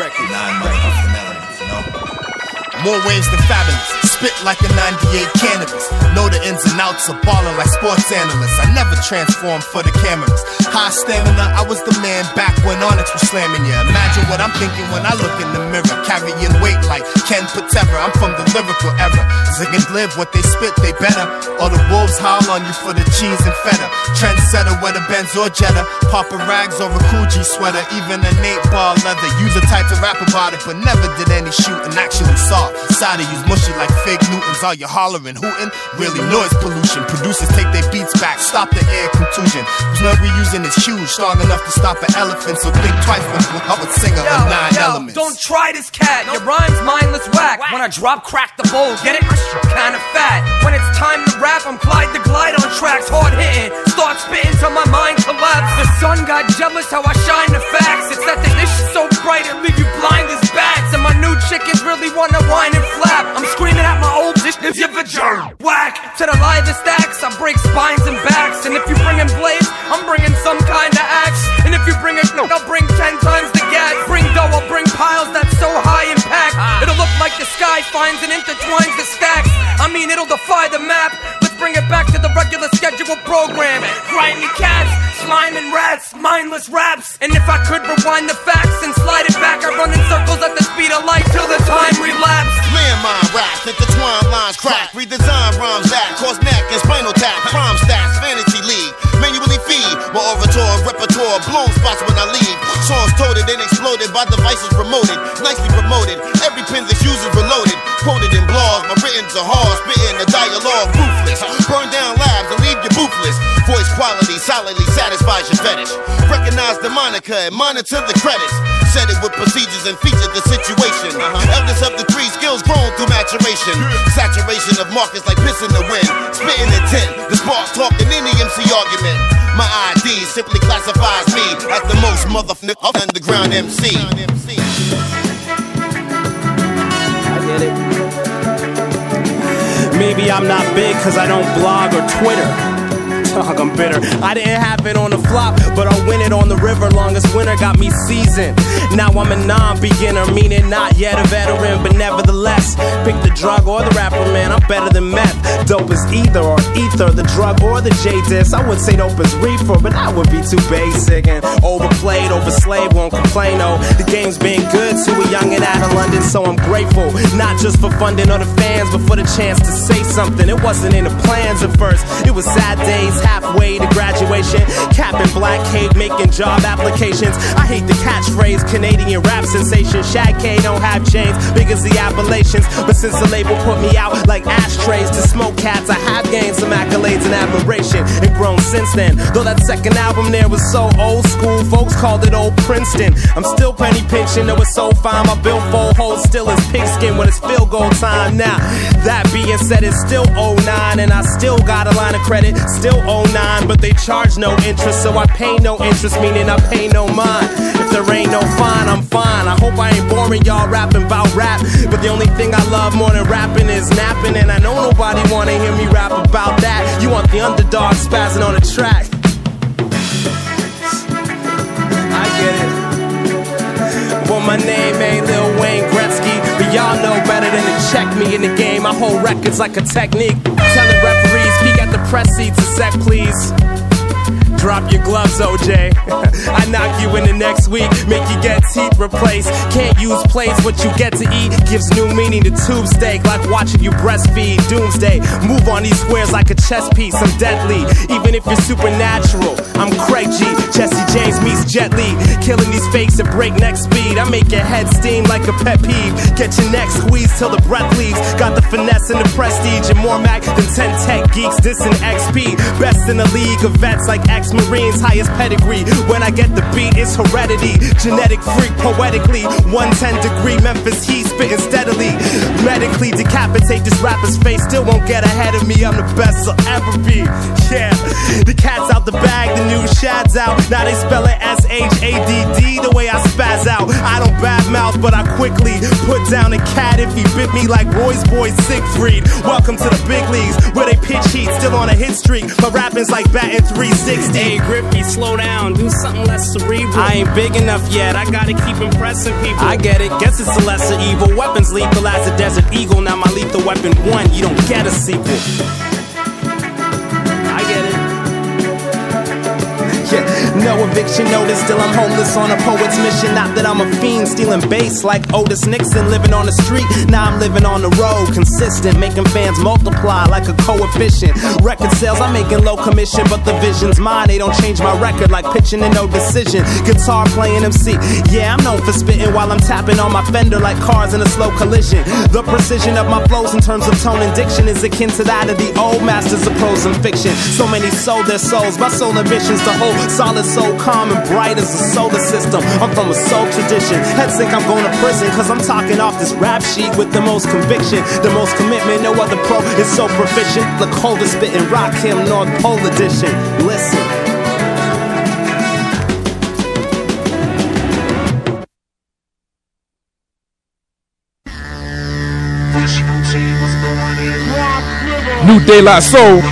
Records. Nine? More waves than fabulous. Spit like a 98 cannabis. Know the ins and outs of ballin' like sports analysts. I never transformed for the cameras. High stamina, I was the man back when Onyx was slamming ya. Imagine what I'm thinking when I look in the mirror. Carrying weight like Ken Patera. I'm from the lyrical era. Zig and live what they spit, they better. All the wolves howl on you for the cheese and feta. Trendsetter, whether Benz or Jetta. Papa rags or a Coogi sweater. Even an eight ball leather. User type to rap about it, but never did any shooting. Actually saw. Side of you's mushy like fake Newtons. All you hollering, hooting? Really noise pollution. Producers take their beats back, stop the air contusion. Who's not reusing is huge, strong enough to stop an elephant. So think twice before I would sing of nine yo, elements. Don't try this cat. Your rhyme's mindless whack. When I drop, crack the bowl. Get it? Kinda fat. When it's time to rap, I'm Clyde the Glide on tracks, hard hitting. Start spitting till my mind collapse. The sun got jealous how I shine the facts. It's that the dish is so bright it leave you blind as bats. And my new chickens really wanna whine and flap. I'm screaming at my old dish if you vagina. Whack to the livest acts. I break spines and backs. And if you bring in blades, I'm bringing some kind of axe. And if you bring a no, I'll bring ten times the gas. Bring dough, I'll bring piles that's so high impact. It'll look like the sky finds and intertwines the stacks. I mean, it'll defy the map. Bring it back to the regular scheduled program. Grimy cats, slime and rats, mindless raps. And if I could rewind the facts and slide it back, I run in circles at the speed of light till the time relapse. Landmine rap, intertwine lines crack, redesign rhymes that cause neck and spinal tap, prime stats, fantasy league, manually feed my orator repertoire, blown spots when I leave. Toted and exploded by devices promoted, nicely promoted. Every pen that's used is reloaded, quoted in blogs. My written's are hard, spitting a dialogue ruthless. Burn down labs and leave you boothless. Voice quality solidly satisfies your fetish. Recognize the moniker and monitor the credits. Said it with procedures and featured the situation. Uh-huh. Eldest of the three skills grown through maturation. Saturation of markets like piss in the wind. Spitting intent, the spark talking any MC argument. My ID simply classifies me as the most motherfucking underground MC. I get it. Maybe I'm not big cause I don't blog or Twitter. Dog, I'm bitter. I didn't have it on the flop, but I win it on the river. Longest winter got me seasoned. Now I'm a non beginner, meaning not yet a veteran, but nevertheless, pick the drug or the rapper, man. I'm better than meth. Dope is either or ether, the drug or the J disc. I would say dope is reefer, but that would be too basic and overplayed, overslaved. Won't complain, oh. The game's been good to a young and out of London, so I'm grateful. Not just for funding or the fans, but for the chance to say something. It wasn't in the plans at first, it was sad days halfway to graduation. Capping black cake, making job applications. I hate the catchphrase Canadian rap sensation. Shad K don't have chains, big as the Appalachians. But since the label put me out like ashtrays to smoke cats, I have gained some accolades and admiration and grown since then. Though that second album there was so old school, folks called it old Princeton. I'm still penny pinching, though it's so fine. My billfold holds still is pigskin when it's field goal time. Now, that being said, it's still 09 and I still got a line of credit, still 09, Oh but they charge no interest, so I pay no interest, meaning I pay no mind. If there ain't no fine, I'm fine. I hope I ain't boring y'all rapping about rap, but the only thing I love more than rapping is napping, and I know nobody wanna hear me rap about that. You want the underdog spazzing on the track. I get it. Well, my name ain't Lil Wayne Gretzky, but y'all know better than to check me in the game. I hold records like a technique. Telling referees, the press seats a sec, please. Drop your gloves, OJ. I knock you in the next week, make you get teeth replaced. Can't use plates, what you get to eat gives new meaning to tube steak, like watching you breastfeed. Doomsday, move on these squares like a chess piece. I'm deadly, even if you're supernatural. I'm Craig G, Jesse James meets Jet Li, killing these fakes at breakneck speed. I make your head steam like a pet peeve. Get your neck squeezed till the breath leaves. Got the finesse and the prestige, and more Mac than 10 tech geeks dissing XP. Best in the league of vets like X Marines, highest pedigree. When I get the beat, it's heredity. Genetic freak, poetically. 110 degree Memphis heat, spitting steadily. Medically decapitate this rapper's face. Still won't get ahead of me. I'm the best I'll ever be. Yeah, the cat's out the bag, the new shad's out. Now they spell it S H A D D the way I spaz out. I don't bad mouth, but I quickly put down a cat if he bit me like Roy's boy Siegfried. Welcome to the big leagues where they pitch heat, still on a hit streak. My rapping's like batting 360. Hey, Griffey, slow down, do something less cerebral. I ain't big enough yet, I gotta keep impressing people. I get it, guess it's a lesser evil. Weapons lethal as a desert eagle. Now my lethal weapon one, you don't get a sequel. I get it. No eviction notice, still I'm homeless on a poet's mission. Not that I'm a fiend, stealing bass like Otis Nixon, living on the street. Now I'm living on the road, consistent, making fans multiply like a coefficient. Record sales, I'm making low commission, but the vision's mine. They don't change my record like pitching and no decision. Guitar playing MC, yeah, I'm known for spitting while I'm tapping on my fender like cars in a slow collision. The precision of my flows in terms of tone and diction is akin to that of the old masters of prose and fiction. So many sold their souls, my soul ambitions to hold solid, so calm and bright as the solar system. I'm from a soul tradition. Heads think I'm going to prison, cause I'm talking off this rap sheet with the most conviction, the most commitment. No other pro is so proficient. Look, The coldest spitting Rakim, North Pole edition. Listen. New De La Soul.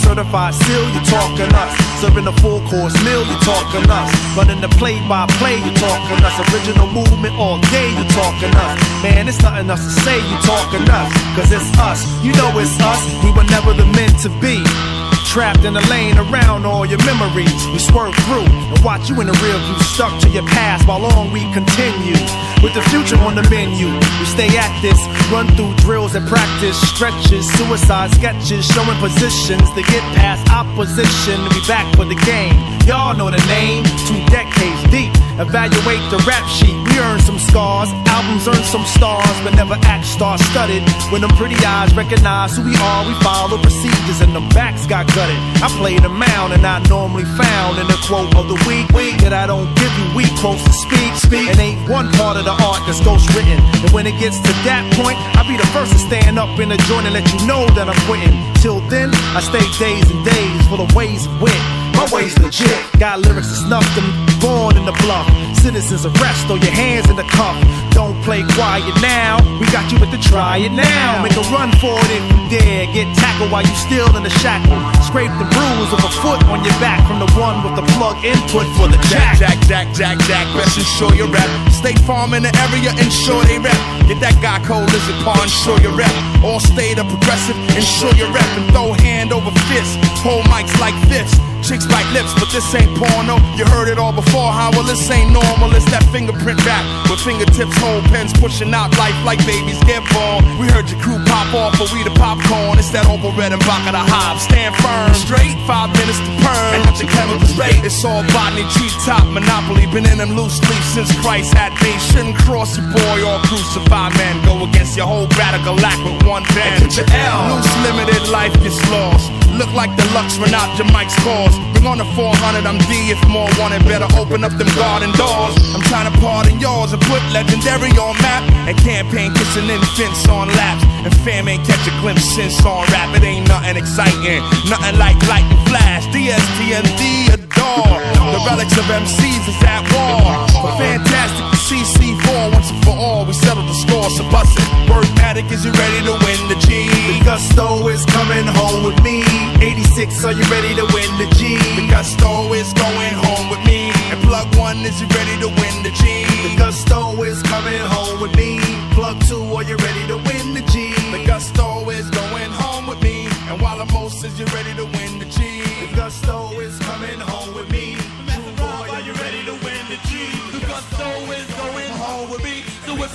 Certified seal, you're talking us. Serving a full course meal, you're talking us. Running the play by play, you're talking us. Original movement all day, you're talking us. Man, it's nothing else to say, you're talking us. Cause it's us, you know it's us. We were never the men to be. Trapped in a lane around all your memories. We swerve through and watch you in the rear view, stuck to your past while on we continue. With the future on the menu, we stay at this, run through drills and practice stretches, suicide sketches, showing positions to get past opposition. We back for the game. Y'all know the name, two decades deep. Evaluate the rap sheet. We earn some scars, albums earn some stars, but never act star studded. When them pretty eyes recognize who we are, we follow procedures and them backs got I play the mound and I normally found in the quote of the week, week that I don't give you weak quotes to speak, speak. And ain't one part of the art that's ghost written. And when it gets to that point, I'll be the first to stand up in the joint and let you know that I'm quitting. Till then, I stay days and days full of ways of wit. My way's legit. Got lyrics to snuff them, born in the bluff. Citizens arrest, throw your hands in the cuff. Don't play quiet now. We got you with the try it now. Make a run for it if you dare. Get tackled while you still in the shackle. Scrape the bruise of a foot on your back from the one with the plug input for the jack. Jack, Jack, Jack, Jack, best ensure your rep. State Farm in the area, ensure they rep. Get that guy cold as a paw, ensure your rep. All state of progressive, ensure your rep. And throw hand over fist. Hold mics like fists. Chicks bite lips, but this ain't porno. You heard it all before, how well this ain't normal. It's that fingerprint rap with fingertips, hold pens, pushing out life like babies get born. We heard your crew pop off, but we the popcorn. It's that oval red and vodka the hop. Stand firm, straight, five minutes to perm. And the chemicals rate. It's all botany, tree top, monopoly. Been in them loose leaf since Christ had me. Shouldn't cross your boy or crucify man. Go against your whole radical act with one band. Loose limited life gets lost. Look like the Lux run out your mic's calls. Bring on the 400, I'm D if more wanted. Better open up them garden doors. I'm trying to pardon yours and put legendary on map. And campaign kissing infants on laps. And fam ain't catch a glimpse since on rap. It ain't nothing exciting. Nothing like light and flash. DSTND The relics of MCs is at war. For fantastic to see C4 once and for all. We settle the score, so bust it. Wordmatic, is you ready to win the G? The gusto is coming home with me. 86, are you ready to win the G? The gusto is going home with me. And plug one, is you ready to win the G? The gusto is coming home with me. Plug two, are you ready to win the G? The gusto is going home with me. And while the most is you ready to win the G? The gusto is coming home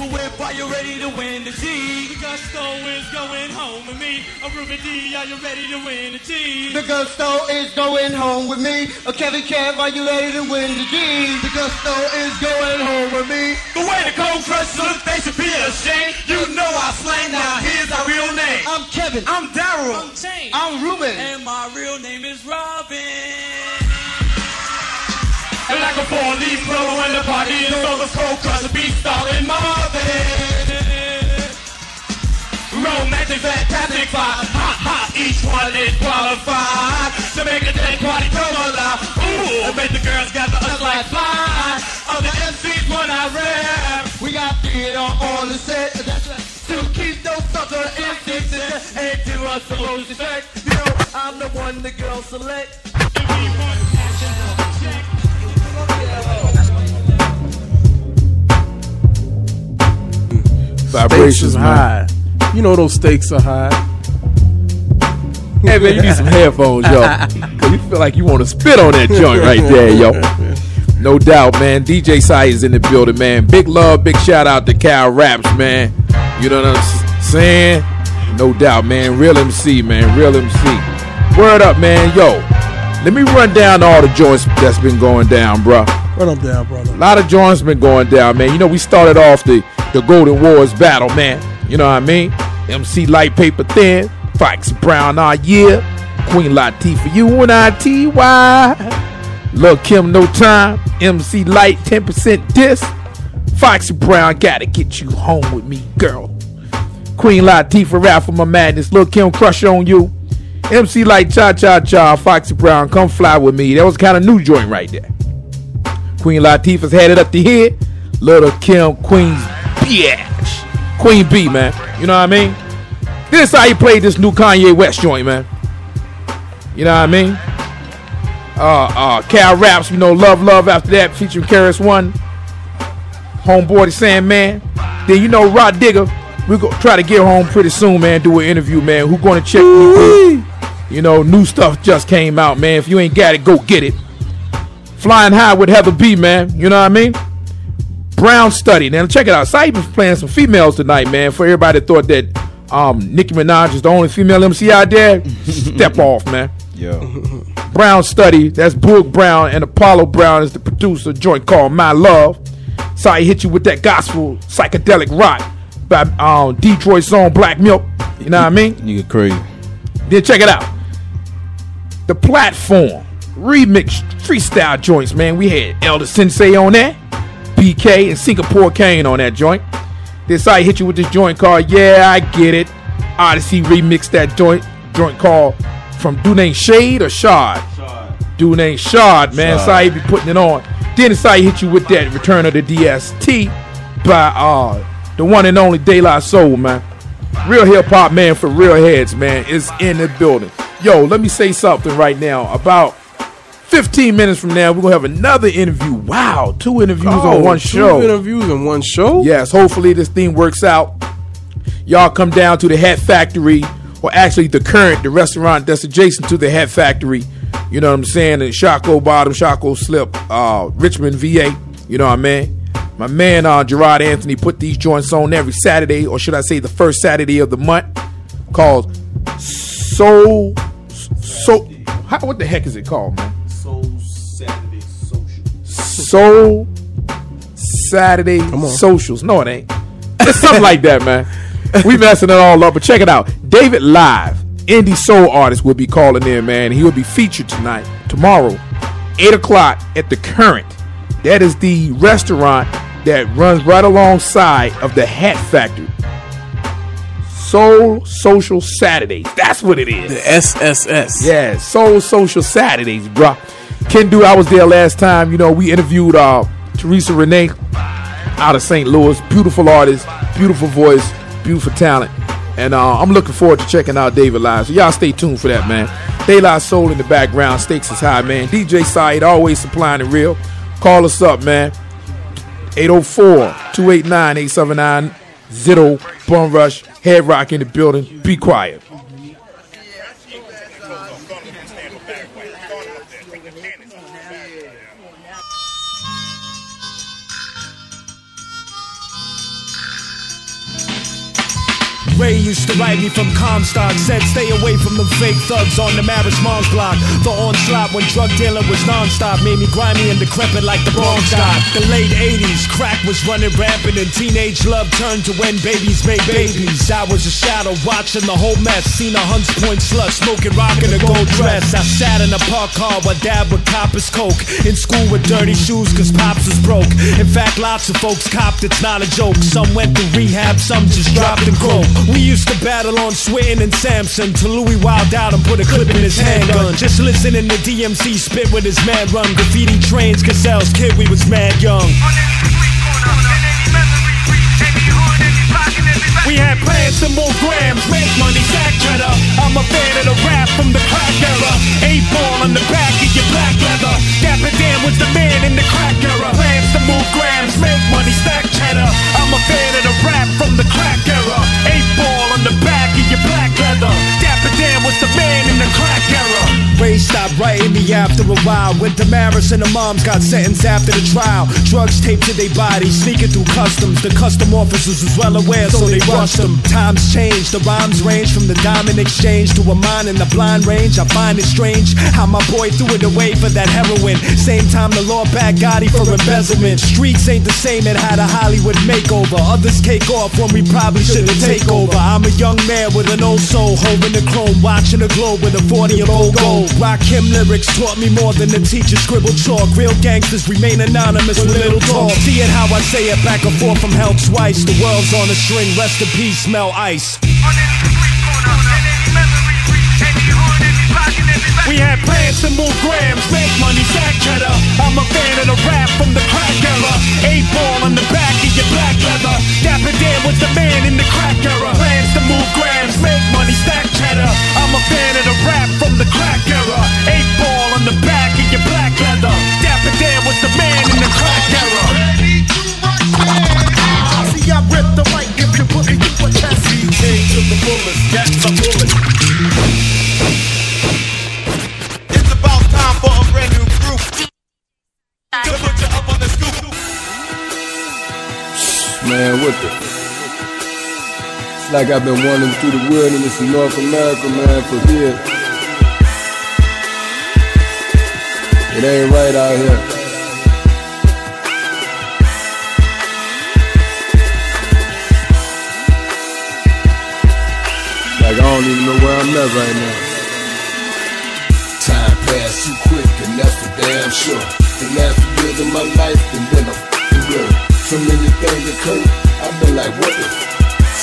a whip, are you ready to win the G? The gusto is going home with me. A Ruben D, are you ready to win the G? The gusto is going home with me. A Kevin Kev, are you ready to win the G? The gusto is going home with me. The way the cold crush look, they should be ashamed. You know I slang, now here's our real name. I'm Kevin. I'm Daryl. I'm Chain. I'm Ruben. And my real name is Robin. And like a four-leaf blow when the party is over, cold crush the beat starting Marvin. qualified. Ha ha, each one is qualified to make a day party come alive. Ooh, and make the girls gather us like fly. Of the MCs when I rap, We got theater on the set. That's right. to keep those sucker MCs in and do us the most effect. You know, I'm the one the girls select. Vibrations Stakes are high. You know those stakes are high. Hey man, you need some headphones, yo. Cause you feel like you want to spit on that joint right there, yo. No doubt, man. DJ Sai is in the building, man. Big love, big shout out to Kyle Rapps, man. You know what I'm saying? No doubt, man. Real MC, man. Real MC. Word up, man. Yo, let me run down all the joints that's been going down, bruh. Run them down, brother. A lot of joints been going down, man. You know, we started off the, the Golden Wars battle, man. You know what I mean? MC Lyte Paper Thin, Fox Brown all year, Queen Latifah, you and I T.Y. Lil Kim No Time, MC Lyte 10% diss. Foxy Brown gotta get you home with me, girl. Queen Latifah rap for my madness. Lil Kim crush on you. MC Lyte Cha Cha Cha, Foxy Brown, come fly with me. That was kind of new joint right there. Queen Latifah's had it up to here. Little Kim, Queen's bitch. Queen B, man. You know what I mean? This how he played this new Kanye West joint, man. You know what I mean? Uh, uh, Kyle Rapps, you know, Love Love after that, featuring KRS-One. Homeboy the Sandman. Then you know Rod Digger. We gonna try to get home pretty soon, man. Do an interview, man. Who gonna check me? You know, new stuff just came out, man. If you ain't got it, go get it. Flying High with Heather B, man. You know what I mean? Brown Study. Now check it out. Cyber's playing some females tonight, man. For everybody that thought that um, Nicki Minaj is the only female MC out there, step off, man. Yo. Brown Study. That's Boog Brown and Apollo Brown is the producer. Joint called My Love. So I hit you with that gospel psychedelic rock by um, Detroit's own Black Milk. You know what I mean? You Nigga crazy. Then check it out. The platform remix freestyle joints, man. We had Elder Sensei on that, BK and Singapore Kane on that joint. This I hit you with this joint called Yeah, I Get It. Odyssey remixed that joint joint called from Dude Ain't Shade or Shard. Dude Ain't Shard, man. Shard. I be putting it on. Then I hit you with that Return of the DST by uh the one and only La Soul, man. Real hip hop man for real heads, man, is in the building. Yo, let me say something right now. About 15 minutes from now, we're gonna have another interview. Wow, two interviews Oh, on one two show. interviews in one show. Yes, hopefully this thing works out. Y'all come down to the Hat Factory, or actually the current, the restaurant that's adjacent to the Hat Factory. You know what I'm saying? In Shockoe Bottom, Shockoe Slip, uh, Richmond, VA. You know what I mean? My man uh, Gerard Anthony put these joints on every Saturday, or should I say the first Saturday of the month, called Soul. So, how, what the heck is it called, man? Soul Saturday Social. Soul Saturday Socials. No, it ain't. It's something like that, man. We messing it all up, but check it out. David Live, indie soul artist, will be calling in, man. He will be featured tonight, tomorrow, eight o'clock at the Current. That is the restaurant that runs right alongside of the Hat Factory. Soul Social Saturdays. That's what it is. The SSS. Yeah, Soul Social Saturdays, bro. Ken Do, I was there last time. You know, we interviewed uh, Teresa Renee out of St. Louis. Beautiful artist, beautiful voice, beautiful talent. And uh, I'm looking forward to checking out David Live. So y'all stay tuned for that, man. De La Soul in the background, stakes is high, man. DJ Side always supplying the real. Call us up, man. 804-289-8790. Bum Rush, Head Rock in the building. Be quiet. Ray used to write me from Comstock, said stay away from the fake thugs on the Maris Mars block. The onslaught when drug dealing was nonstop made me grimy and decrepit like the Bronx got. The late 80s, crack was running rampant and teenage love turned to when babies made babies. I was a shadow watching the whole mess, seen a Hunts Point slut smoking rock in a gold dress. I sat in a parked car while dad would cop his coke. In school with dirty shoes cause pops was broke. In fact, lots of folks copped, it's not a joke. Some went to rehab, some just dropped and broke. We used to battle on Swinton and Samson till Louis wild out and put a clip in his handgun. Just listening to DMC spit with his man run. Graffiti trains, Cassell's kid, we was mad young. We had plans to move grams, make money, stack cheddar. I'm a fan of the rap from the crack era. Eight ball on the back of your black leather. Ray stopped writing me after a while. When Damaris and the moms got sentenced after the trial. Drugs taped to their bodies, sneaking through customs. The custom officers was well aware, so they rushed them. Times changed, the rhymes range from the diamond exchange to a mine in the blind range. I find it strange how my boy threw it away for that heroin. Same time the law back Gotti for embezzlement. Streets ain't the same, it had a Hollywood makeover. Others cake off when we probably shouldn't take over. I'm a young man with an old soul, holding the chrome, watching the globe with a 40 of old gold. Rakim lyrics taught me more than the teacher scribbled chalk. Real gangsters remain anonymous with little talk. See it how I say it back and forth from hell twice. The world's on a string, rest in peace, smell ice. We had plans to move grams, make money, stack cheddar. I'm a fan of the rap from the crack era. Eight ball on the back of your black leather. Dapper Dan was the man in the crack era. Plans to move grams, make money, stack cheddar. I'm a fan of the rap from the crack era. Eight ball on the back of your black leather. Dapper Dan was the man in the crack era. See, I rip the mic if you put me through a test. DJ to the fullest, that's the bullet. Man, what the? It's like I've been wandering through the wilderness in North America, man, for years. It ain't right out here. Like I don't even know where I'm at right now. Time passed too quick, and that's for damn sure. The last years of my life been been a f***ing blur. So many things occurred, I've been like, what the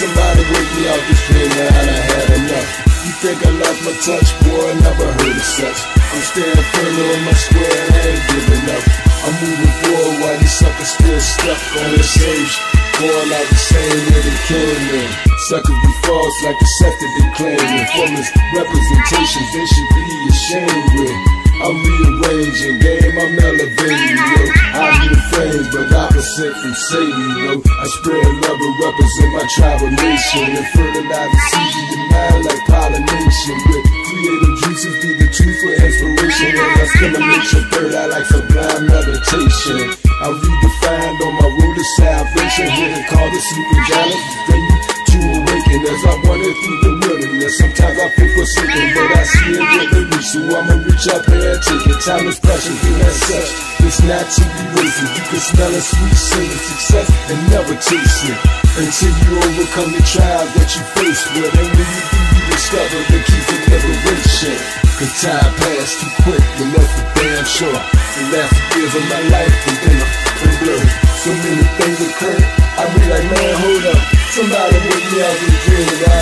Somebody wake me out this dream, man, I had enough. You think I lost my touch, boy, I never heard of such. I'm standing firm on my square, I ain't giving up. I'm moving forward while these suckers still stuck on the same Going out the same way they came in. Suckers be false like the that they claiming. From representations, they should be ashamed with. I'm rearranging, game, I'm elevating, yo. I be the fame, but opposite from Satan, yo. I spread love and represent my tribal nation and fertilize the seed in your mind like pollination. With creative juices be the truth for inspiration and I stimulate your third eye like sublime meditation. I redefined on my road to salvation, here and call the sleeping giant. Then you to awaken as I wander through the Sometimes I feel forsaken, but I see it with the reach, so I'ma reach up there and take it. Time is precious, and as such, it's not to be wasted. You can smell a sweet singing success and never taste it until you overcome the trials that you face with. And when you do, you discover the key for liberation. Cause time passed too quick, and that's for damn sure. The last years of my life have been a f***ing blur. So many things occurred, I be like, man, hold up. Somebody wake me out dream and had enough.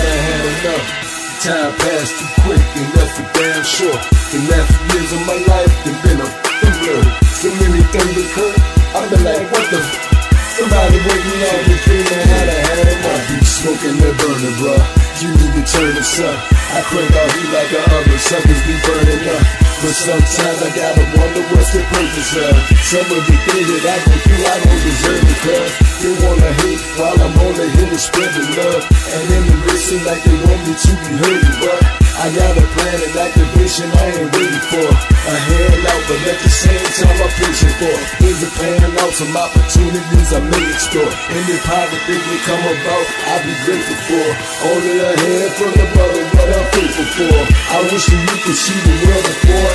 Time passed too quick, and that's for damn sure. The last years of my life have been a blur. So many things occurred, I've been like, what the f- Somebody wake me out this dream and I done had enough. Be smoking that burner, bruh. You need to turn this up. I crank out heat like a oven, suckers be burning up. But sometimes I gotta wonder what's the purpose of Some of the things that I go through I don't deserve it cause They wanna hate while I'm on the hill spreading love. And then it may seem like they want me to be hurt But I got a plan and activation I ain't waiting for. A hand out but at the same time I'm patient for. Things are panning out some opportunities I may explore. Any positive that come about I'll be grateful for. Only a handful of brothers what I'm faithful for. I wish that you could see the world before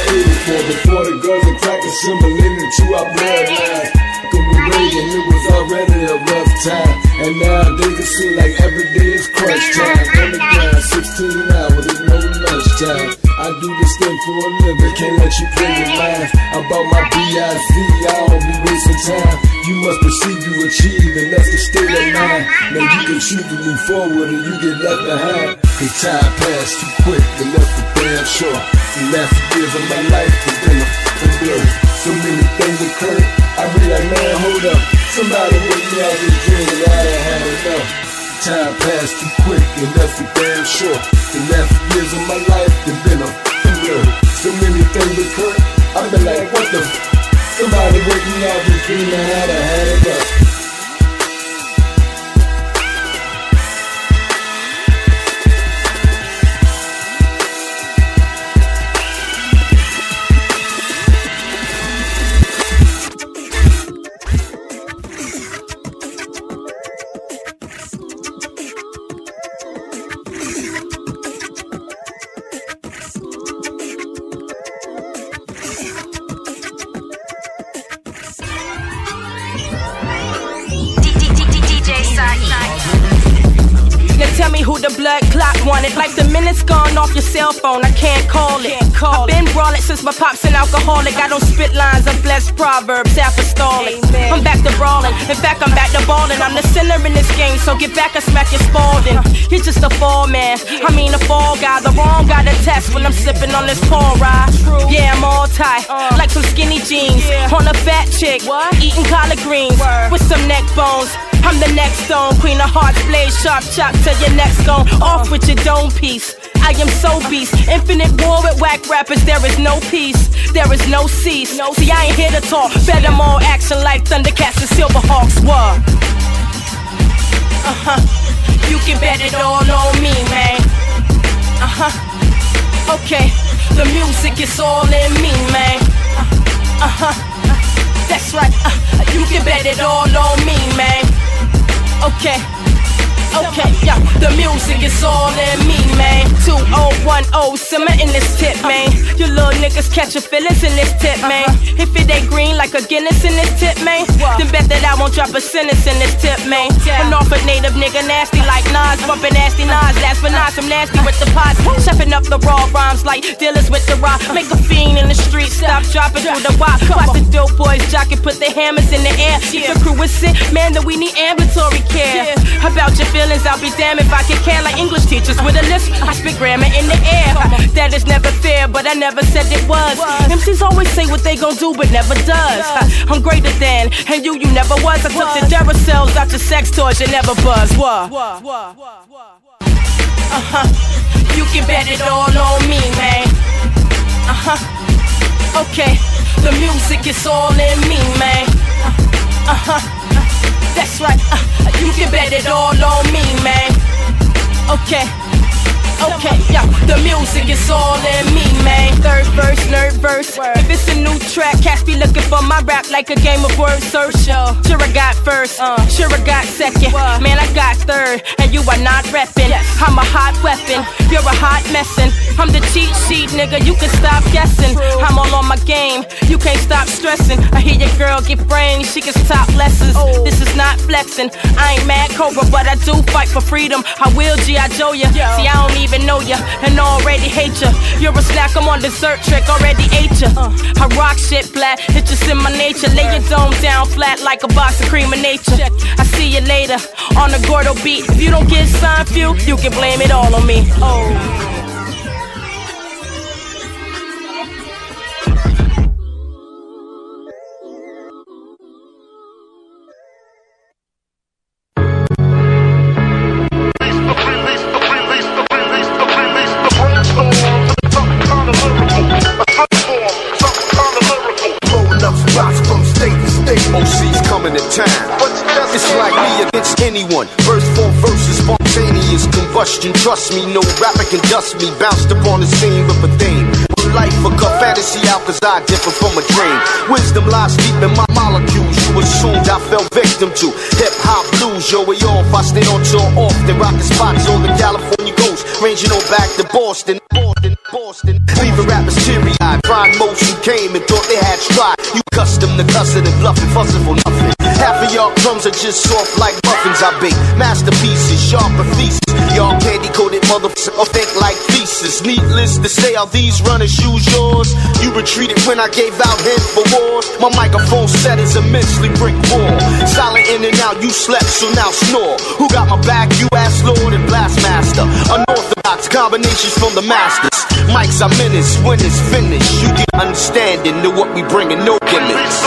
84 Before the guns and crack assimilated into our bloodline With Reagan, it was already a rough time And nowadays it seems like every day is crunch time On the ground, 16 hours, there's no lunch time. I do this thing for a living, can't let you play with mine About my B.I.Z., I don't be wasting time you must perceive you achieve, and that's the state of mind. Now you can choose to move forward or you get left behind. Cause time passed too quick, and that's for damn sure. The last years of my life have been a blur. So many things occurred. I be like, man, hold up. Somebody wake me out this dream and I done had enough. Time passed too quick, and that's for damn sure. The last years of my life have been a blur. So many things occurred. I be like, what the Somebody wake me out this dream and I done had enough. Your cell phone, I can't call it. I've been brawling since my pop's an alcoholic. I don't spit lines of blessed proverbs, apostolic. I'm back to brawling. In fact, I'm back to balling. I'm the center in this game, so get back and smack your Spalding. He's just a fall man. I mean a fall guy. The wrong guy to test when I'm sipping on this Paul ride. Yeah, I'm all tight, like some skinny jeans. On a fat chick, eating collard greens with some neck bones. I'm the next stone, queen of hearts, blade sharp, chop till your neck's gone. Off with your dome piece. I am so beast. Infinite war with whack rappers, there is no peace. There is no cease. No, see, I ain't here to talk. Bet I'm all action like Thundercats and Silverhawks. What? Uh huh. You can bet it all on me, man. Uh huh. Okay. The music is all in me, man. Uh huh. That's right. Uh, you can bet it all on me, man. Okay. Okay, yeah, the music is all in me, man. 2010, simmer in this tip, man. Niggas catching feelings in this tip, man. If it ain't green like a Guinness in this tip, man, then bet that I won't drop a sentence in this tip, man. An off a native nigga nasty like Nas, bumping nasty Nas. Last but not, I'm nasty with the pots. Chefing up the raw rhymes like dealers with the rock. Make a fiend in the street, stop dropping through the wop. Watch the dope boys jockey, put their hammers in the air. The crew is sick, man, that we need ambulatory care. About your feelings, I'll be damned if I can care like English teachers with a list. I spit grammar in the air. That is never fair, but I never said it was. MCs always say what they gon' do, but never does. I'm greater than, and you, you never was. I took the Duracells out your sex toys, you never buzz. What? Uh huh. You can bet it all on me, man. Uh huh. Okay. The music is all in me, man. Uh huh. That's right. Uh, you can bet it all on me, man. Okay. Okay, yeah, the music is all in me, man. Third verse, nerd verse. If it's a new track, cats be looking for my rap like a game of word search. Sure, I got first, sure, I got second. Man, I got third, and you are not reppin'. I'm a hot weapon, you're a hot messin'. I'm the cheat sheet, nigga, you can stop guessing. I'm all on my game, you can't stop stressing. I hear your girl get brains, she can stop lessons. This is not flexing. I ain't mad Cobra, but I do fight for freedom. I will G.I. Joe ya. See, I don't even know ya and already hate ya. You're a snack, I'm on dessert trick, already ate ya. Uh. I rock shit flat, it's just in my nature. Lay your dome down flat like a box of cream of nature. I see you later on the Gordo beat. If you don't get signed, few, you can blame it all on me. Oh. Trust me, no rapper can dust me. Bounced upon the scene with a theme. Life, a cut fantasy out cause I differ from a dream. Wisdom lies deep in my molecules. You assumed I fell victim to hip hop blues. Yo, way off. I stay on tour often. Rocking spots on the California coast. Ranging on back to Boston. Boston, Boston. Leaving rappers teary eyed. Prime motion came and thought they had tried. You custom to cussing and bluffing, fussing for nothing. Half of y'all crumbs are just soft like muffins I bake. Masterpieces, sharper thesis. Y'all candy coated motherfuckers think like thesis. Needless to say, all these runners shoes yours. You retreated when I gave out hint for wars. My microphone set is immensely brick wall. Silent in and out, you slept, so now snore. Who got my back? You ass Lord and Blastmaster. Unorthodox combinations from the masters. Mics are menace when it's finished. You get understanding to what we bringing, no gimmicks.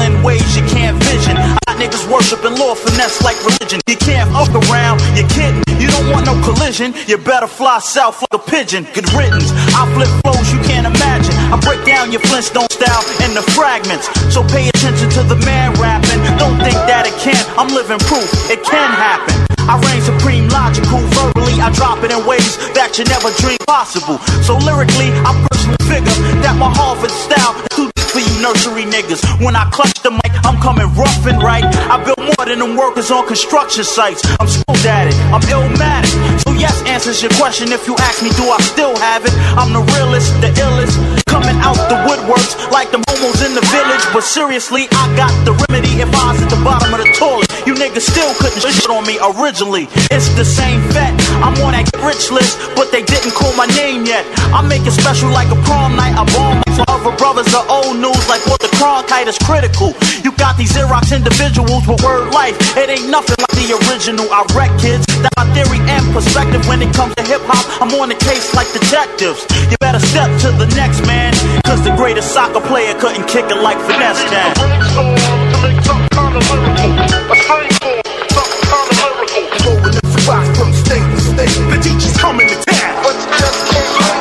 In ways you can't vision. I niggas worshiping law finesse like religion. You can't fuck around, you're kidding. You don't want no collision. You better fly south like a pigeon. Good riddance. I flip flows you can't imagine. I break down your Flintstone style in fragments. So pay attention to the man rapping. Don't think that it can't. I'm living proof it can happen. I reign supreme, logical, verbally. I drop it in ways that you never dreamed possible. So lyrically, I personally figure that my Harvard style is too for you nursery niggas. When I clutch the mic, I'm coming rough and right. I built more than them workers on construction sites. I'm skilled at it. I'm illmatic. So yes answers your question. If you ask me, do I still have it? I'm the realest, the illest. Coming out the woodworks like the momos in the village. But seriously, I got the remedy if I was at the bottom of the toilet. You niggas still couldn't shit on me originally. It's the same vet. I'm on that rich list, but they didn't call my name yet. I make it special like a prom night. I bomb my other brothers are old news, like what the Cronkite is critical. You got these Xerox individuals with word life. It ain't nothing like the original. I wreck kids. That my theory and perspective when it comes to hip hop. I'm on the case like detectives. You better step to the next man, cause the greatest soccer player couldn't kick it like finesse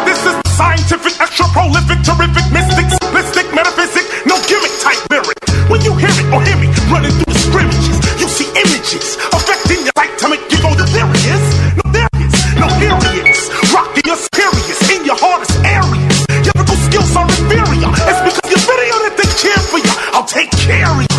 This is scientific, extra prolific, terrific, mystic, metaphysic, no gimmick type lyric. When you hear it or hear me running through the scrimmages, you see images affecting your to make you go, here. Rocking your serious in your hardest areas. Your skills are inferior. It's because you're video that they care for you. I'll take care of you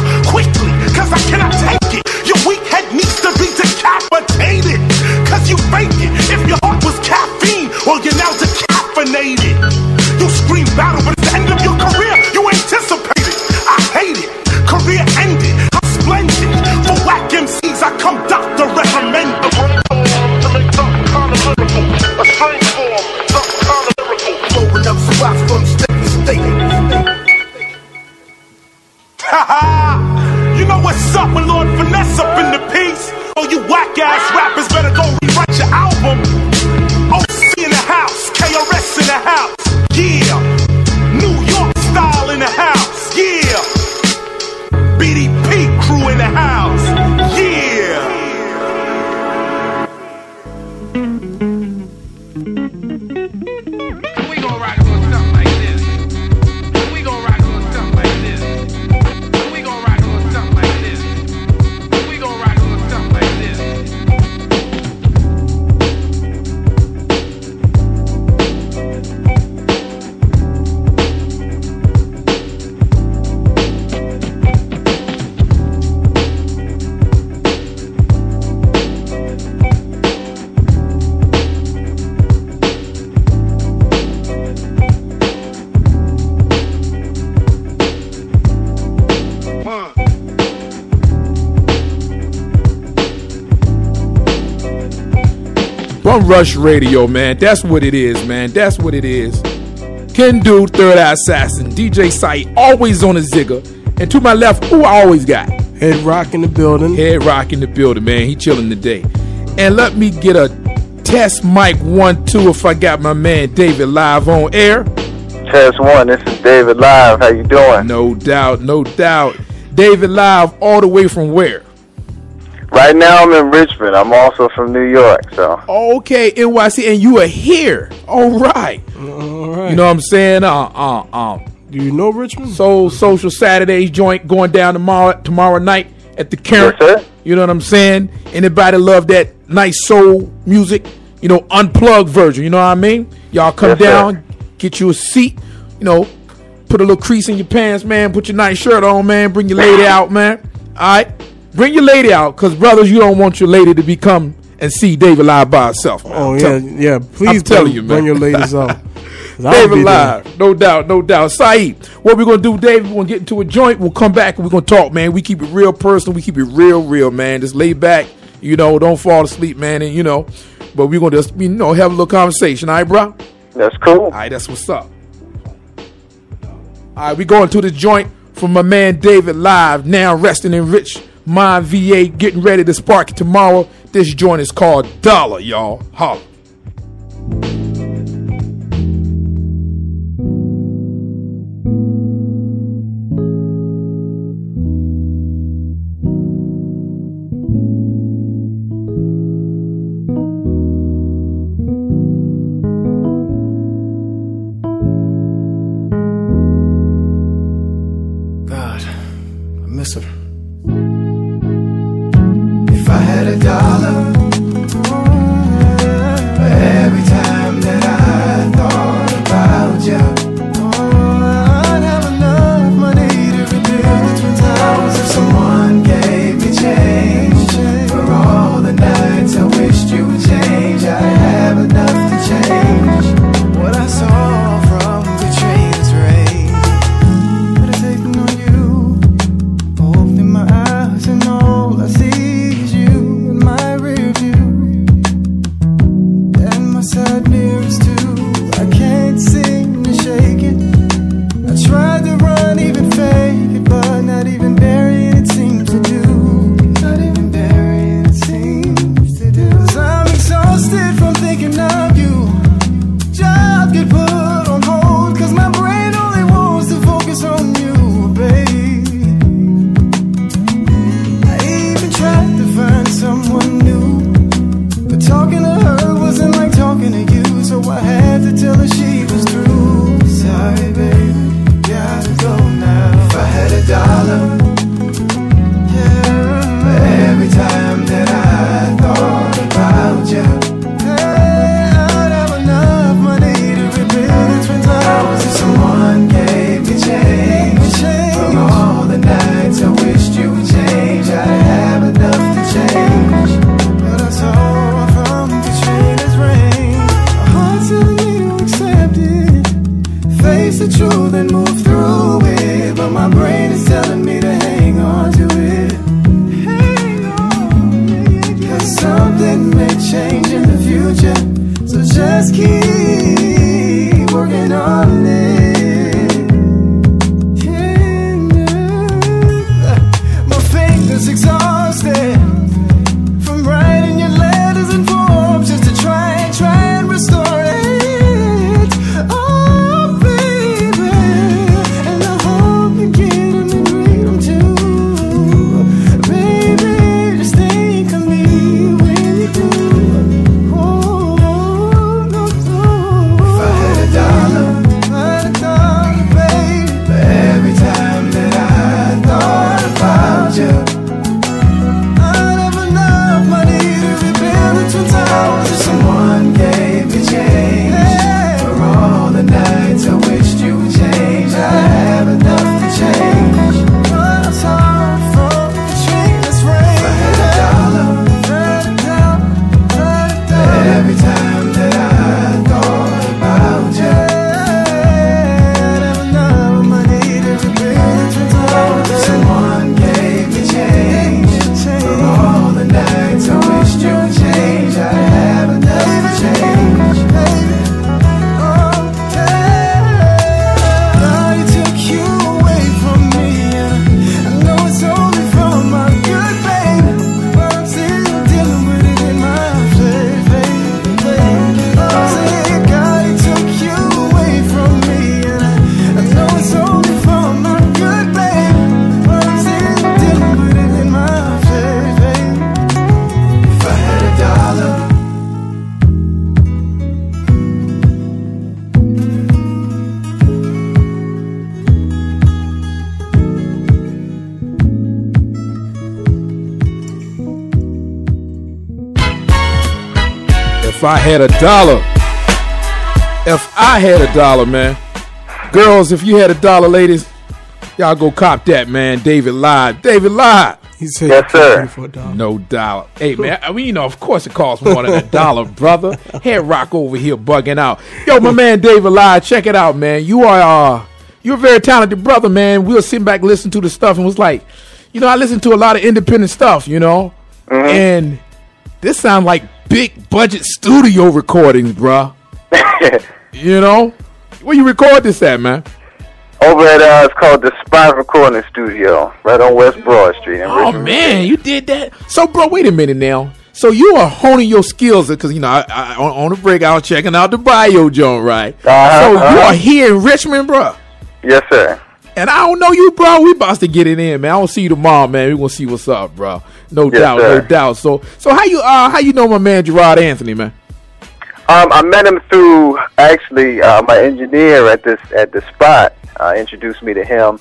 Bum Rush Radio, man. That's what it is, man. That's what it is. Ken Dude, Third Eye Assassin, DJ Sight, always on a zigger. And to my left, who I always got? Head Rock in the building. Head Rock in the building, man. He chilling today. And let me get a test mic one, two, if I got my man David live on air. Test one. This is David Live. How you doing? No doubt, no doubt. David live all the way from where? Right now I'm in Richmond. I'm also from New York, so Okay, NYC, and you are here. All right. All right. You know what I'm saying? Uh, uh, um. Do you know Richmond? Soul Social Saturdays joint going down tomorrow tomorrow night at the Current. You know what I'm saying? Anybody love that nice soul music? You know, unplugged version. You know what I mean? Y'all come Yes, sir. down, get you a seat. You know, put a little crease in your pants, man. Put your nice shirt on, man. Bring your lady out, man. All right, Bring your lady out, cause brothers, you don't want your lady to become and see David Live by herself. Man. Oh I'm yeah, yeah. Please tell you, man. Bring your ladies out. David Live, there. no doubt, no doubt. Sayeed, what we're gonna do, David? We're gonna get into a joint. We'll come back and we're gonna talk, man. We keep it real personal. We keep it real, real, man. Just lay back, you know. Don't fall asleep, man. And you know, but we're gonna just you know have a little conversation. All right, bro. That's cool. All right, that's what's up. All right, we going to the joint from my man David Live. Now resting in rich my VA getting ready to spark tomorrow. This joint is called Dollar, y'all. Holla. miss her. I had a dollar, if I had a dollar, man. Girls, if you had a dollar, ladies, y'all go cop that, man. David lied. David lied. He said, "Yes, sir." For a dollar. No dollar. Hey, man. I mean, you know, of course, it costs more than a dollar, brother. Head rock over here bugging out. Yo, my man David Live, check it out, man. You are uh, you're a very talented brother, man. We were sitting back listening to the stuff and was like, you know, I listen to a lot of independent stuff, you know, mm-hmm. and this sound like big budget studio recordings, bruh. you know? Where you record this at, man? Over at uh, it's called the Spot Recording Studio, right on West Broad Street. In Oh Richmond, man, you did that. So, bro, wait a minute now. So you are honing your skills because you know I, I, on, on the break I was checking out the bio joint, right? Uh-huh, so you uh-huh. are here in Richmond, bro. Yes, sir. And I don't know you, bro. We about to get it in, man. I will see you tomorrow, man. We gonna see what's up, bro. No Yes, doubt, sir. no doubt. So, so how you uh how you know my man Gerard Anthony, man? Um, I met him through actually uh, my engineer at this at the spot. Uh, introduced me to him.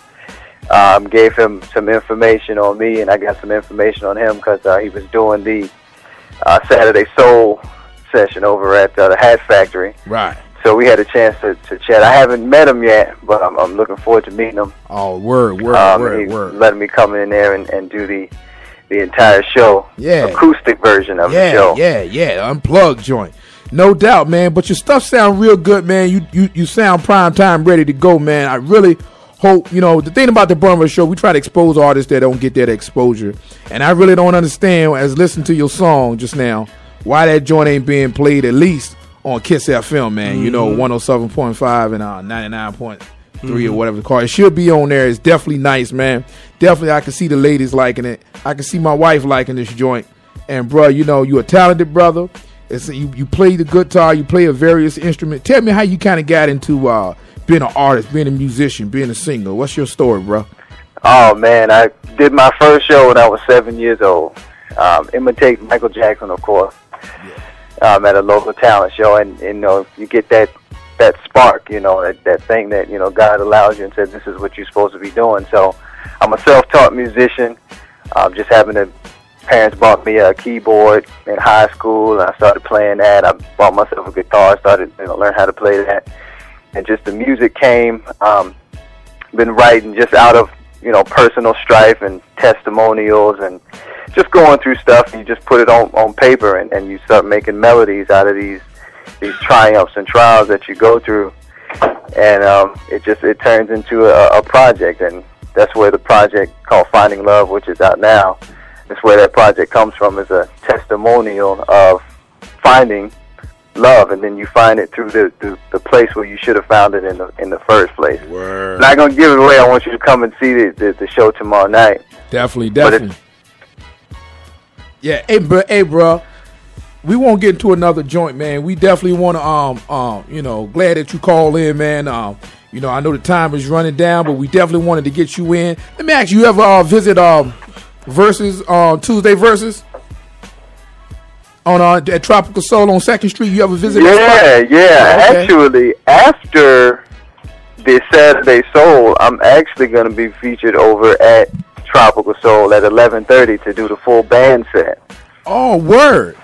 Um, gave him some information on me, and I got some information on him because uh, he was doing the uh, Saturday Soul session over at uh, the Hat Factory. Right. So we had a chance to, to chat. I haven't met him yet, but I'm, I'm looking forward to meeting him. Oh, word, word, um, word, word. letting me come in there and, and do the the entire show, Yeah. acoustic version of yeah, the show. Yeah, yeah, unplugged joint. No doubt, man. But your stuff sound real good, man. You you you sound prime time ready to go, man. I really hope you know the thing about the Bum Rush show. We try to expose artists that don't get that exposure, and I really don't understand as listening to your song just now why that joint ain't being played at least on Kiss FM, man. You know, Mhm. one hundred seven point five and uh, ninety nine point three or whatever the car. It should be on there. It's definitely nice, man. Definitely, I can see the ladies liking it. I can see my wife liking this joint. And bro, you know, you're a talented brother. It's you, you play the guitar, you play a various instrument. Tell me how you kind of got into uh, being an artist, being a musician, being a singer. What's your story, bro? Oh man, I did my first show when I was seven years old. Um, imitate Michael Jackson, of course. Um, at a local talent show, and you know, you get that that spark, you know, that that thing that you know God allows you and says this is what you're supposed to be doing. So, I'm a self-taught musician. Um, just having to parents bought me a keyboard in high school, and I started playing that. I bought myself a guitar, started you know learn how to play that, and just the music came. Um, been writing just out of you know personal strife and testimonials and just going through stuff. And you just put it on on paper, and, and you start making melodies out of these these triumphs and trials that you go through, and um, it just it turns into a, a project, and that's where the project called Finding Love, which is out now. That's where that project comes from, is a testimonial of finding love, and then you find it through the, the, the place where you should have found it in the in the first place. Word. Not gonna give it away. I want you to come and see the the, the show tomorrow night. Definitely, definitely. Yeah, hey, bro, hey, bro. We won't get into another joint, man. We definitely want to, um, um, you know, glad that you call in, man. Um, you know, I know the time is running down, but we definitely wanted to get you in. Let me ask you, you ever uh, visit um, versus uh, Tuesday versus on uh, at Tropical Soul on Second Street? You ever visit? Yeah, spot? yeah. Okay. Actually, after the Saturday Soul, I'm actually gonna be featured over at Tropical Soul at 11:30 to do the full band set. Oh, word.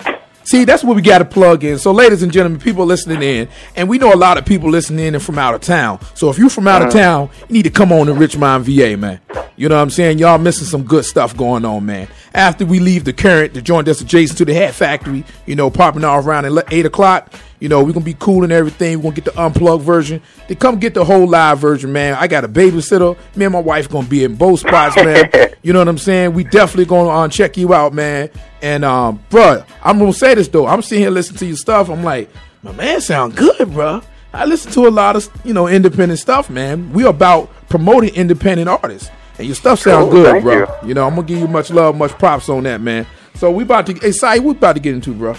See, that's what we got to plug in. So, ladies and gentlemen, people listening in, and we know a lot of people listening in and from out of town. So, if you're from out of Uh-huh. town, you need to come on to Richmond, VA, man. You know what I'm saying? Y'all missing some good stuff going on, man. After we leave the current, the joint that's adjacent to the Hat Factory, you know, popping off around at 8 o'clock, you know, we're going to be cool and everything. We're going to get the unplugged version. They come get the whole live version, man. I got a babysitter. Me and my wife going to be in both spots, man. you know what I'm saying? We definitely going to uh, check you out, man. And, um, bruh, I'm to say this, though. I'm sitting here listening to your stuff. I'm like, my man sound good, bruh. I listen to a lot of, you know, independent stuff, man. We about promoting independent artists. And your stuff sound Cool, good, bro. you. You know, I'm to give you much love, much props on that, man. So we about to, hey, Sai, we about to get into, bro.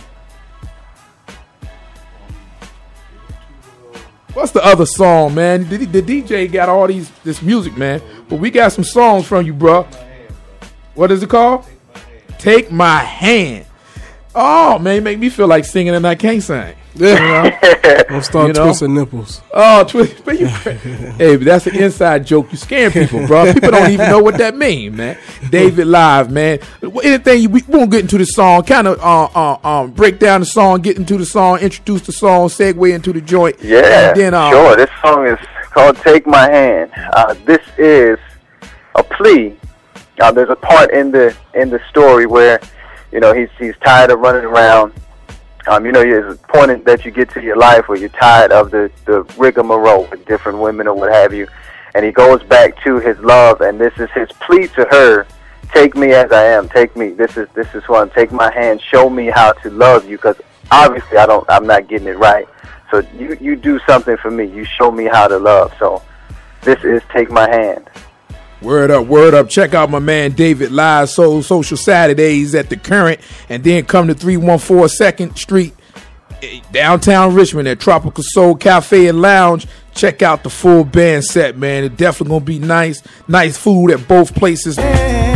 What's the other song, man? The, the DJ got all these this music, man. But we got some songs from you, bro. What is it called? Take my hand. Oh man, make me feel like singing and I can't sing. You know? Don't start You know? twisting nipples. Oh, twist! But you, hey, but that's an inside joke. You scaring people, bro. People don't even know what that mean, man. David Live, man. Anything you, we won't get into the song. Kind of uh, uh, um, break down the song, get into the song, introduce the song, segue into the joint. Yeah, and then uh, sure. This song is called "Take My Hand." Uh, this is a plea Uh, there's a part in the in the story where, you know, he's he's tired of running around. Um, you know, there's a point that you get to your life where you're tired of the the rigmarole with different women or what have you, and he goes back to his love, and this is his plea to her: Take me as I am. Take me. This is this is who I'm. Take my hand. Show me how to love you, because obviously I don't. I'm not getting it right. So you you do something for me. You show me how to love. So this is take my hand. Word up, word up. Check out my man David Live Soul Social Saturdays at the current, and then come to 314 Second Street, downtown Richmond at Tropical Soul Cafe and Lounge. Check out the full band set, man. It definitely gonna be nice. Nice food at both places. Cause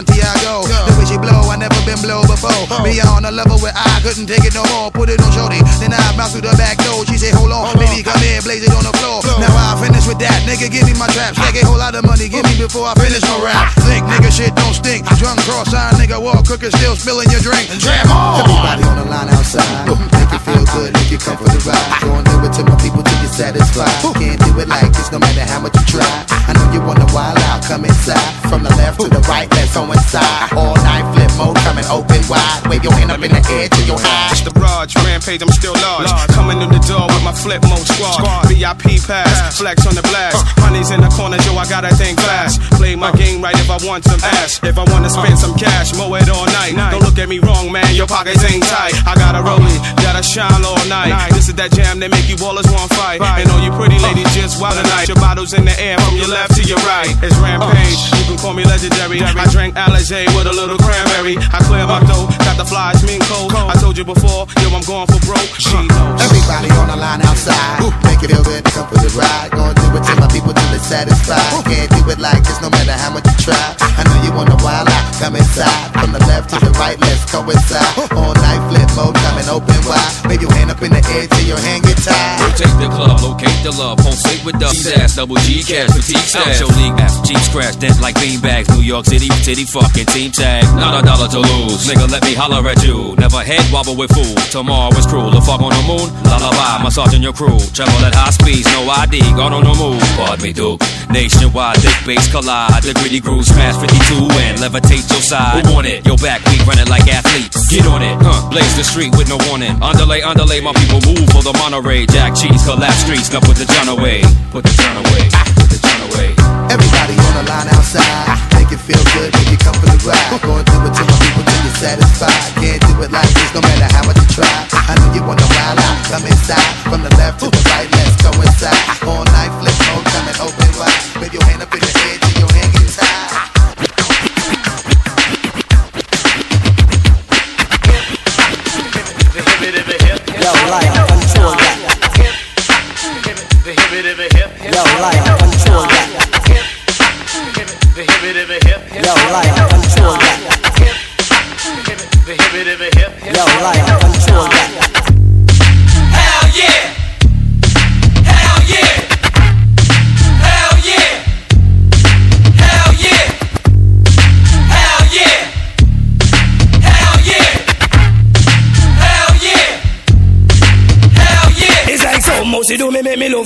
Santiago. The way she blow, I never been blow before. Oh. Me on a level where I couldn't take it no more. Put it on shorty, then I bounce through the back door. She said, hold on, uh-huh. baby, come here, blaze it on the floor. Now I finish with that, nigga, give me my traps. Stack a whole lot of money, give me uh-huh. before I finish my rap. Think, nigga, shit don't stink. Drunk cross-eyed nigga, walk cooking, still spilling your drink. Jam on! Everybody on the line outside. Oh. Make you feel good, you come for the ride. Go and do it to my people till you're satisfied. Can't do it like this, no matter how much you try. I know you wanna wild out, come inside. From the left to the right, let's go inside. All night flip mode, coming open wide. Wave your hand up in the air to your high. It's the Raj, rampage, I'm still large. Coming through the door with my flip mode squad. VIP pass, flex on the blast. Uh. Money's in the corner, Joe, I gotta think fast. Play my game right if I want some ass. If I wanna uh. spend some cash, mow it all night. Don't look at me wrong, man, your pockets ain't tight. I got a rollie, gotta shine all night. This is that jam that make you ballers want fight. And all you pretty uh. ladies just wild tonight. Your bottles in the air from your left to your right. It's rampage, you can call me legendary. I drank Alizé with a little cranberry. I clear my got the flies, mean cold. I told you before, yo, I'm going for broke. She knows. Everybody on the line outside. Make it feel good, come for the ride. Gonna do it till my people till they're satisfied. Can't do it like this no matter how much you try. I know you wanna wild out, come inside. From the left to the right, let's coincide. All night flip mode, coming open wide. Wave your hand up in the air till your hand get tied. Take the club, locate the love, pulsate with dubs. Ass, double G cash, petite stash. Show league ass, Jeep scratch, dent like beanbags. New York City, titty fucking team tag. Not a dollar to lose. Nigga, let me holler at you. Never head wobble with food. Tomorrow is cruel. The fuck on the moon? Lullaby, massaging your crew. Travel at high speeds, no ID, gone on the move. Pardon me, Duke. Nationwide, thick base collide. The gritty groove smash 52 and levitate your side. Who want it? Your back, we running like athletes. Get on it, huh? Blaze the street with no warning. Underlay, underlay, my people move for the Monterey. Jack cheese, collapse streets. Now put the John away. Put the John away. Put the John away. Everybody on the line outside. Make it feel good, make it come for the ride. Going through it to my people till you're satisfied. Can't do it like this, no matter how much you try. I know you wanna wild out, come inside. From the left to the right, let's go inside. All night, flip mode, coming open wide. Wave your hand up in the air till your hand gets tied. Yo, light, control that. Yo, light, control that. Yo, light, control that. Yo, light, control that.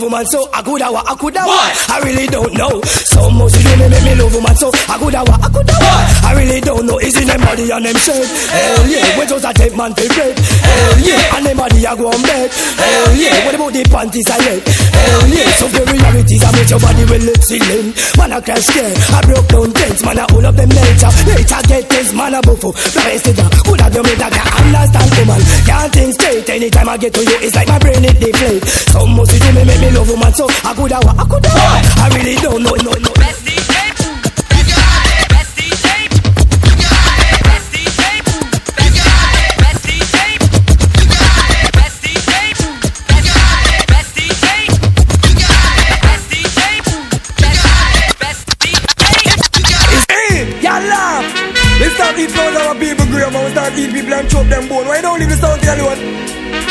Woman so I coulda what I coulda what? I really don't know. So much you do me make me love woman so I coulda what I coulda what? I really don't know. Is it them body and them shape Hell yeah. When just a take man for break Hell yeah. And them body I go on bed. Hell yeah. What about the panties I let Hell yeah. Superiorities I make your body well excellent Man a crash care I broke down tents Man a hold up them later Later get this man a buffo. Now instead of Could have you made that can understand woman. Can't think straight. Anytime I get to you It's like my brain it deflate So much you do me make me love woman. So I coulda what I coulda I really don't know no no Best They start eat flows our people grave and we start eat people and choke them bone. Why don't leave the sound alone?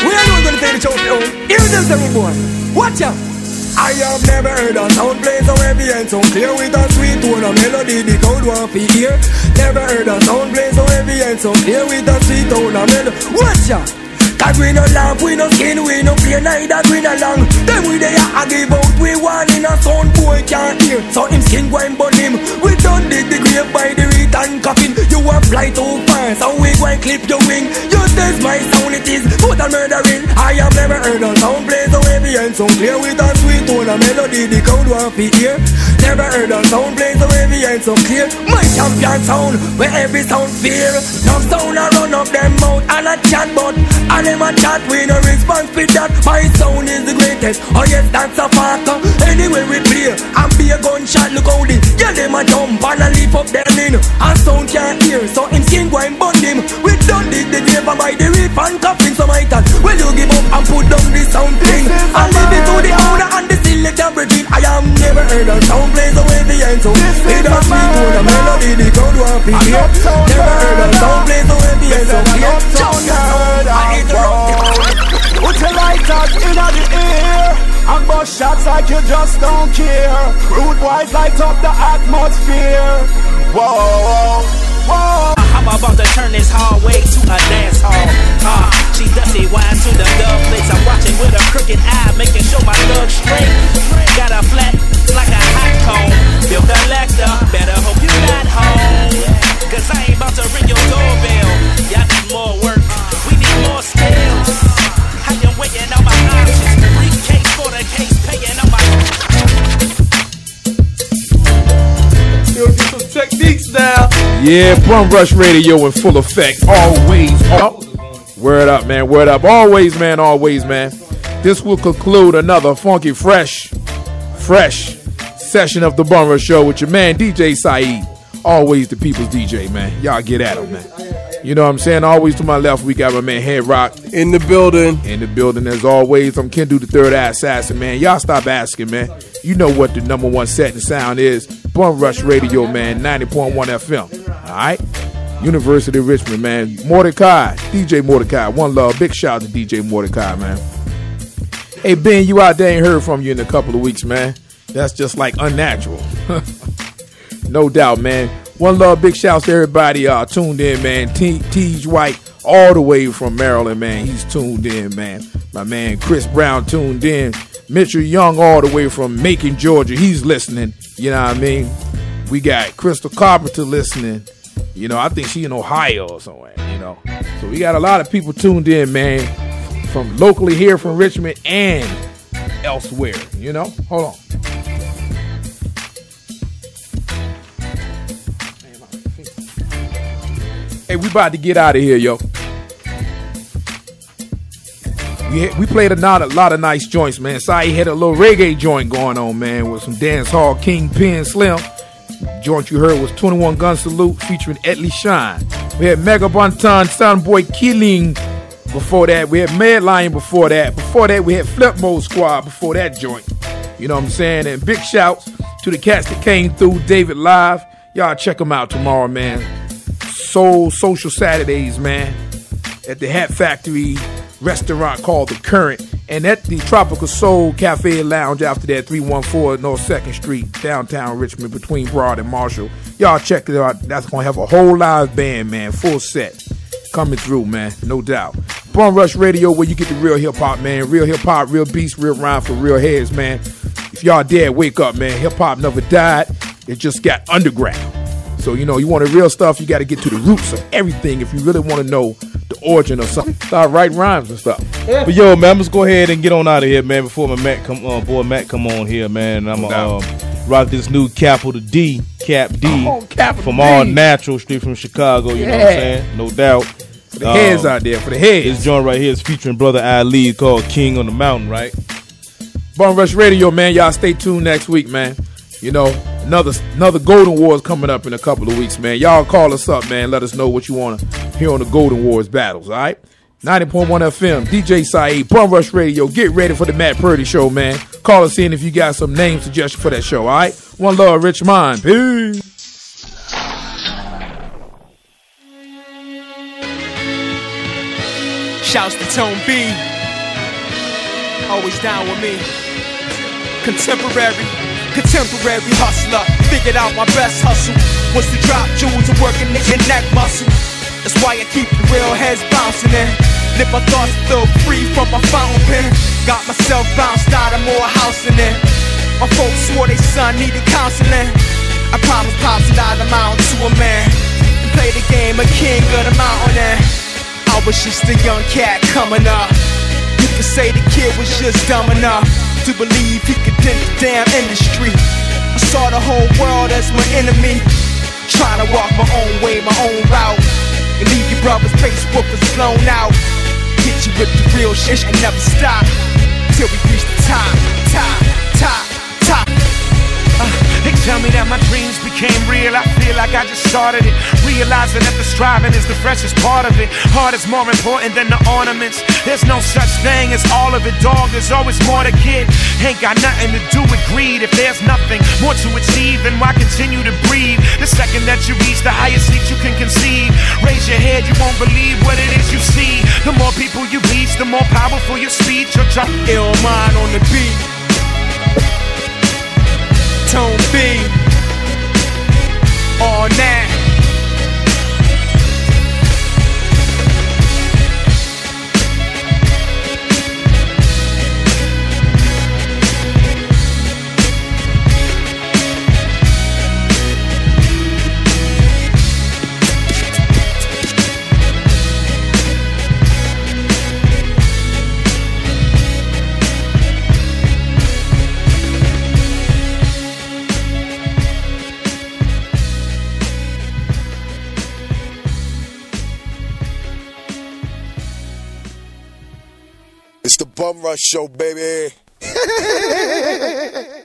We are not gonna take the choke down. Here this them boy. Watch out. I have never heard a sound play so heavy and so clear with a sweet tone of melody the crowd want to hear. Never heard a sound play so heavy and so clear with a sweet tone of melody. Watch out. Cause we no laugh, we no skin, we no play neither green along. Then we there I give out, we one in a sound boy can't hear. So him skin go fly too far, so we go and clip your wing. You test my sound, it is total murdering. I have never heard a sound play and so clear with a sweet tone of melody. The crowd want to hear. Never heard a sound play so heavy and so clear. My champion sound, where every sound fear. No sound a run up them mouth and a chat, but and them a chat, we no response with that. My sound is the greatest. Oh yes, that's a fact. Anyway we play and be a gunshot. Look how the yeah them a jump and a leap up them in. And sound can't hear, so him skin go and bun him. We done dig the and by the and coffin. So my thought, will you give up and put down the sound thing and leave it to the owner and the selector reveal. I have never heard a sound play so heavy and so. It a sweet tone, a melody the crowd want to hear. Never heard a sound play so heavy and so I hit the rock. Put your lighters in the air And bust shots like you just don't care Rude boys light up the atmosphere Whoa, whoa I'm about to turn this hallway to a dance hall. Uh, she dusty wine to the dub place. I'm watching with a crooked eye, making sure my thug straight. Got a flat like a hot cone. Built a lector, better hope you not home. Cause I ain't about to ring your doorbell. Yeah, Bum Rush Radio in full effect. Always. Oh, word up, man. Word up. Always, man. Always, man. This will conclude another funky, fresh, fresh session of the Bum Rush Show with your man, DJ Sayeed. Always the people's DJ, man. Y'all get at him, man. You know what I'm saying? Always to my left, we got my man Head Rock. In the building. In the building, as always. I'm Kendu the Third Eye Assassin, man. Y'all stop asking, man. You know what the number one setting sound is. Bum Rush Radio, man. 90.1 FM. All right? University of Richmond, man. Mordecai. DJ Mordecai. One love. Big shout out to DJ Mordecai, man. Hey Ben, you out there ain't heard from you in a couple of weeks, man. That's just like unnatural. no doubt, man. One love, big shouts to everybody uh, tuned in, man. T- White, all the way from Maryland, man. He's tuned in, man. My man Chris Brown tuned in. Mitchell Young, all the way from Macon, Georgia. He's listening. You know what I mean? We got Crystal Carpenter listening. You know, I think she in Ohio or somewhere, you know. So we got a lot of people tuned in, man, from locally here from Richmond and elsewhere, you know. Hold on. Hey, we about to get out of here, yo. We, we played a lot, a lot of nice joints, man. Sai had a little reggae joint going on, man, with some dance hall Kingpin Slim. Joint you heard was 21 Gun Salute featuring Etley Shine. We had Mega Banton, Soundboy Killing before that. We had Mad Lion before that. Before that, we had Flip Mode Squad before that joint. You know what I'm saying? And big shouts to the cats that came through, David Live. Y'all check them out tomorrow, man. Soul Social Saturdays, man, at the Hat Factory restaurant called The Current, and at the Tropical Soul Cafe Lounge after that, 314 North 2nd Street, downtown Richmond, between Broad and Marshall. Y'all check it out. That's going to have a whole live band, man, full set coming through, man, no doubt. Bum Rush Radio, where you get the real hip hop, man. Real hip hop, real beats, real rhyme for real heads, man. If y'all dead, wake up, man. Hip hop never died, it just got underground. So, you know, you want the real stuff, you got to get to the roots of everything if you really want to know the origin of something. Start writing rhymes and stuff. But yo, man, let's go ahead and get on out of here, man. Before my Matt come, uh, boy Matt come on here, man. I'm gonna um, rock this new capital D, Cap D, Oh, Capital from D. all natural, street from Chicago. You know what I'm saying? No doubt. For the heads out there, for the heads. This joint right here is featuring brother Ali called King on the Mountain, right? Bum Rush Radio, man. Y'all stay tuned next week, man. You know, another another Golden Wars coming up in a couple of weeks, man. Y'all call us up, man. Let us know what you want to hear on the Golden Wars battles, all right? 90.1 FM, DJ Sayeed, Bum Rush Radio. Get ready for the Matt Purdy show, man. Call us in if you got some name suggestions for that show, all right? One love, Rich Mind. Peace. Shouts to Tone B. Always down with me. Contemporary, contemporary hustler. Figured out my best hustle was to drop jewels and working the neck muscle. That's why I keep the real heads bouncing in. Live my thoughts feel free from my fountain pen. Got myself bounced out of more house in it. My folks swore they son needed counseling. I promised pops that I'd amount to a man. And play the game a king of the mountain and I was just a young cat coming up. You could say the kid was just dumb enough to believe he could dent the damn industry. I saw the whole world as my enemy. Trying to walk my own way, my own route. And leave your brother's face whoopers blown out. Hit you with the real shit and never stop. Till we reach the top, top, top, top. Uh, they tell me that my dreams became real. I feel like I just started it. Realizing that the striving is the freshest part of it. Heart is more important than the ornaments. There's no such thing as all of it, dog. There's always more to get. Ain't got nothing to do with greed. If there's nothing more to achieve, then why continue to breathe? The second that you reach the highest seat you can conceive, raise your head, you won't believe what it is you see. The more people you reach, the more powerful your speech. Your drop ill mind on the beat. Tone B. All that. Bum Rush Show, baby.